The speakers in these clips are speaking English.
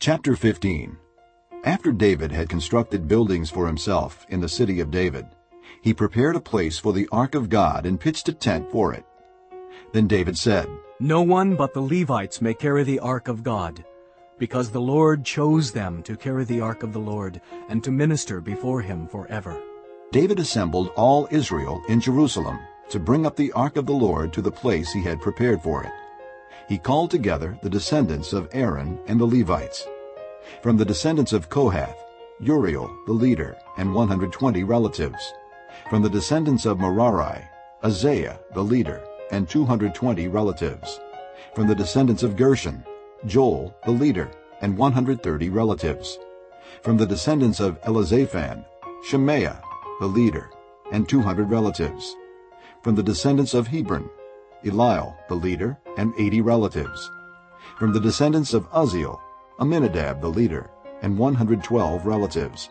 Chapter 15 After David had constructed buildings for himself in the city of David, he prepared a place for the ark of God and pitched a tent for it. Then David said, No one but the Levites may carry the ark of God, because the Lord chose them to carry the ark of the Lord and to minister before him forever. David assembled all Israel in Jerusalem to bring up the ark of the Lord to the place he had prepared for it. He called together the descendants of Aaron and the Levites. From the descendants of Kohath, Uriel the leader and 120 relatives. From the descendants of Merari, Asaiah the leader and 220 relatives. From the descendants of Gershon, Joel the leader and 130 relatives. From the descendants of Elizaphan, Shemaiah the leader and 200 relatives. From the descendants of Hebron, Eliel the leader and 80 relatives. From the descendants of Uzziel, Amminadab the leader and 112 relatives.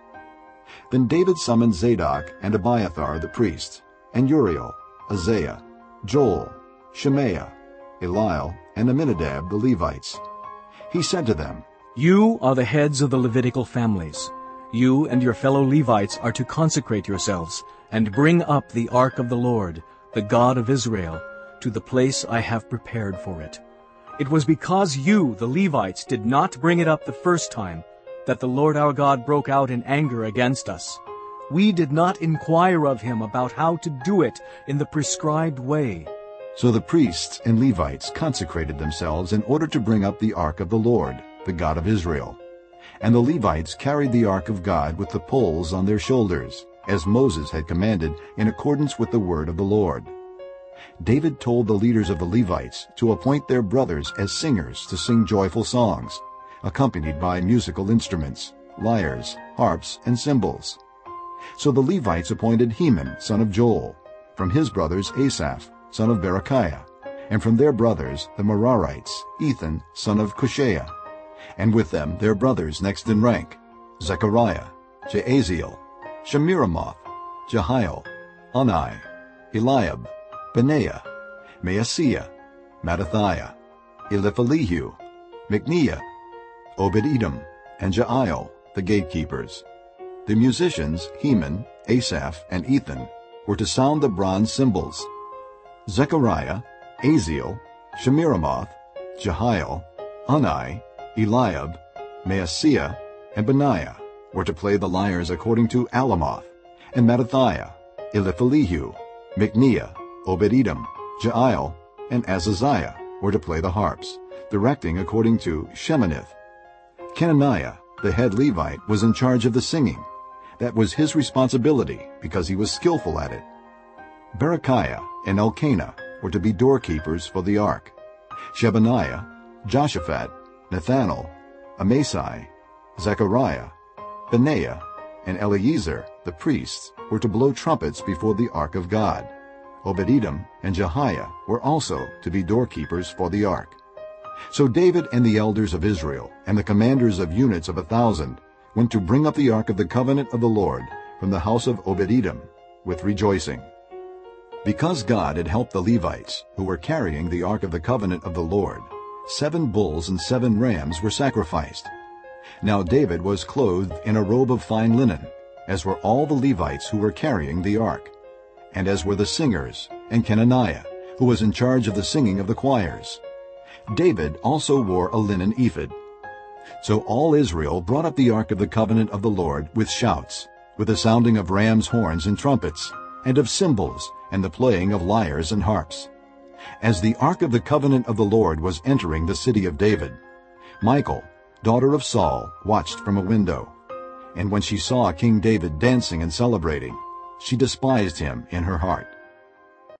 Then David summoned Zadok and Abiathar the priests, and Uriel, Asaiah, Joel, Shemaiah, Eliel, and Amminadab the Levites. He said to them, You are the heads of the Levitical families. You and your fellow Levites are to consecrate yourselves and bring up the ark of the Lord, the God of Israel, to the place I have prepared for it. It was because you, the Levites, did not bring it up the first time that the Lord our God broke out in anger against us. We did not inquire of him about how to do it in the prescribed way. So the priests and Levites consecrated themselves in order to bring up the ark of the Lord, the God of Israel. And the Levites carried the ark of God with the poles on their shoulders, as Moses had commanded in accordance with the word of the Lord. David told the leaders of the Levites to appoint their brothers as singers to sing joyful songs, accompanied by musical instruments, lyres, harps, and cymbals. So the Levites appointed Heman, son of Joel, from his brothers Asaph, son of Berekiah, and from their brothers the Merarites, Ethan, son of Kushaiah, and with them their brothers next in rank, Zechariah, Jaaziel, Shemiramoth, Jehiel, Unni, Eliab, Benaiah, Maaseiah, Mattithiah, Eliphelehu, Mikneiah, Obed-Edom, and Jeiel, the gatekeepers. The musicians, Heman, Asaph, and Ethan, were to sound the bronze cymbals. Zechariah, Aziel, Shemiramoth, Jehiel, Unni, Eliab, Maaseiah, and Benaiah were to play the lyres according to Alamoth, and Mattithiah, Eliphelehu, Mikneiah, Obed-Edom, Jeiel, and Azaziah were to play the harps, directing according to Sheminith. Kenaniah, the head Levite, was in charge of the singing. That was his responsibility because he was skillful at it. Berekiah and Elkanah were to be doorkeepers for the ark. Shebaniah, Joshaphat, Nethanel, Amasai, Zechariah, Benaiah, and Eliezer, the priests, were to blow trumpets before the ark of God. Obed-Edom and Jehiah were also to be doorkeepers for the ark. So David and the elders of Israel and the commanders of units of a thousand went to bring up the ark of the covenant of the Lord from the house of Obed-Edom with rejoicing. Because God had helped the Levites, who were carrying the ark of the covenant of the Lord, seven bulls and seven rams were sacrificed. Now David was clothed in a robe of fine linen, as were all the Levites who were carrying the ark, and as were the singers, and Kenaniah, who was in charge of the singing of the choirs. David also wore a linen ephod. So all Israel brought up the ark of the covenant of the Lord with shouts, with the sounding of rams' horns and trumpets, and of cymbals, and the playing of lyres and harps. As the ark of the covenant of the Lord was entering the city of David, Michal, daughter of Saul, watched from a window. And when she saw King David dancing and celebrating, she despised him in her heart.